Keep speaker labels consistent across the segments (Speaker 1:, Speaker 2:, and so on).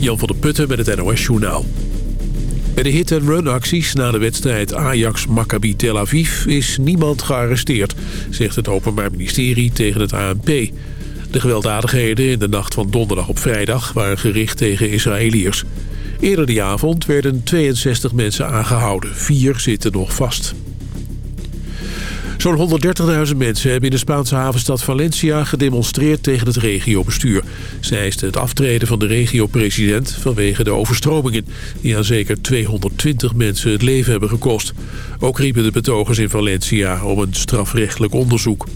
Speaker 1: Jan van der Putten met het NOS Journaal. Bij de hit-and-run acties na de wedstrijd Ajax-Maccabi Tel Aviv is niemand gearresteerd, zegt het Openbaar Ministerie tegen het ANP. De gewelddadigheden in de nacht van donderdag op vrijdag waren gericht tegen Israëliërs. Eerder die avond werden 62 mensen aangehouden. Vier zitten nog vast. Zo'n 130.000 mensen hebben in de Spaanse havenstad Valencia gedemonstreerd tegen het regiobestuur. Zij eisten het aftreden van de regio-president vanwege de overstromingen... die aan zeker 220 mensen het leven hebben gekost. Ook riepen de betogers in Valencia om een strafrechtelijk onderzoek.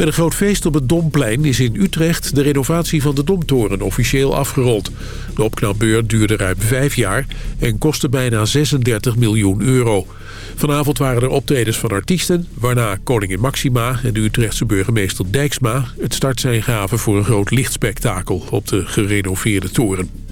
Speaker 1: Met een groot feest op het Domplein is in Utrecht de renovatie van de Domtoren officieel afgerond. De opknapbeurt duurde ruim vijf jaar en kostte bijna 36 miljoen euro. Vanavond waren er optredens van artiesten... waarna koningin Maxima en de Utrechtse burgemeester Dijksma... het startsein gaven voor een groot lichtspektakel op de gerenoveerde toren.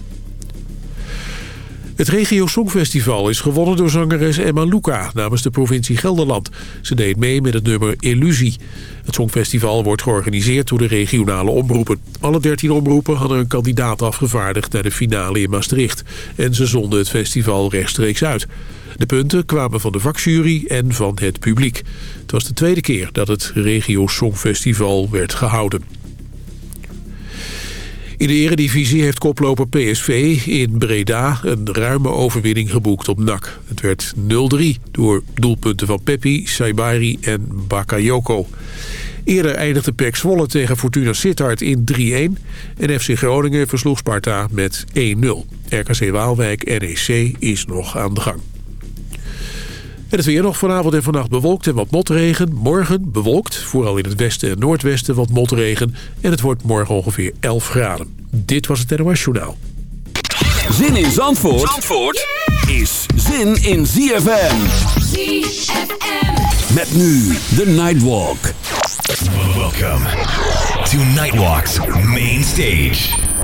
Speaker 1: Het Regio Songfestival is gewonnen door zangeres Emma Luca namens de provincie Gelderland. Ze deed mee met het nummer Illusie. Het Songfestival wordt georganiseerd door de regionale omroepen. Alle dertien omroepen hadden een kandidaat afgevaardigd naar de finale in Maastricht. En ze zonden het festival rechtstreeks uit. De punten kwamen van de vakjury en van het publiek. Het was de tweede keer dat het Regio Songfestival werd gehouden. In de eredivisie heeft koploper PSV in Breda een ruime overwinning geboekt op NAC. Het werd 0-3 door doelpunten van Peppi, Saibari en Bakayoko. Eerder eindigde PEC Zwolle tegen Fortuna Sittard in 3-1... en FC Groningen versloeg Sparta met 1-0. RKC Waalwijk NEC is nog aan de gang. En het weer nog vanavond en vannacht bewolkt en wat motregen. Morgen bewolkt, vooral in het westen en noordwesten wat motregen. En het wordt morgen ongeveer 11 graden. Dit was het NOS Journaal.
Speaker 2: Zin in Zandvoort, Zandvoort is zin in ZFM. ZFM. Met nu de Nightwalk.
Speaker 3: Welcome to Nightwalk's main stage.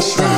Speaker 4: sunshine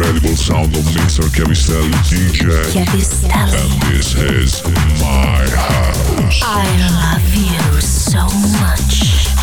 Speaker 5: incredible sound of Mr. Chiavistelli DJ.
Speaker 6: Chiavistelli.
Speaker 5: And this is my house.
Speaker 6: I love you so much.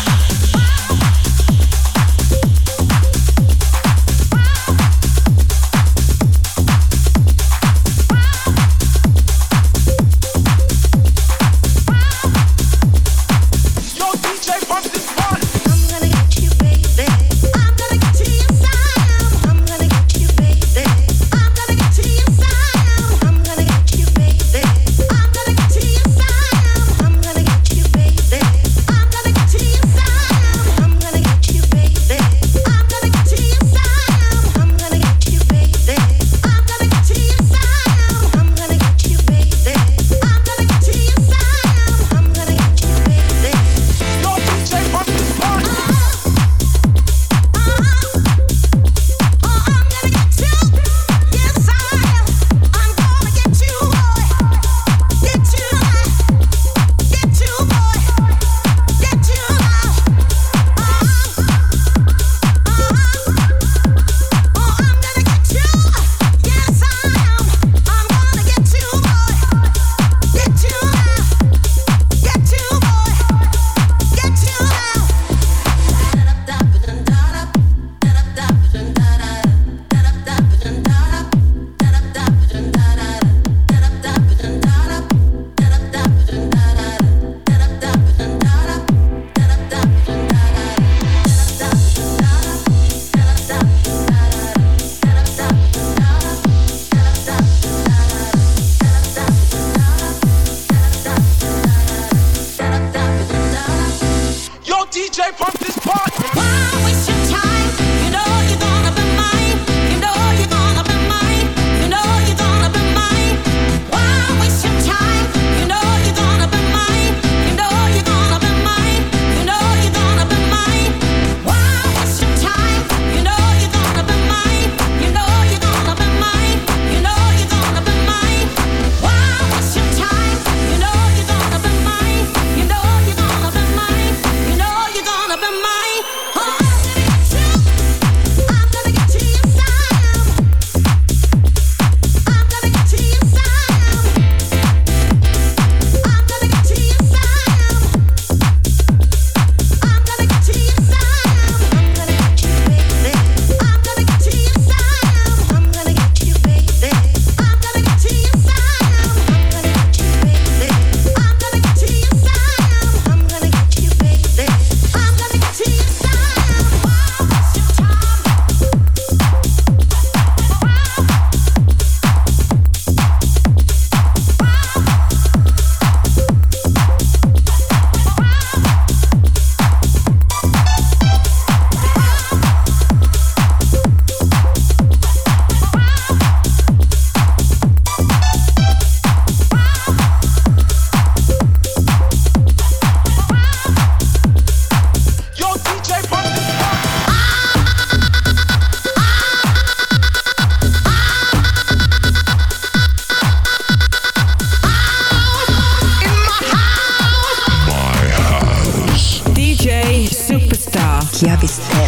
Speaker 4: Chiavistello.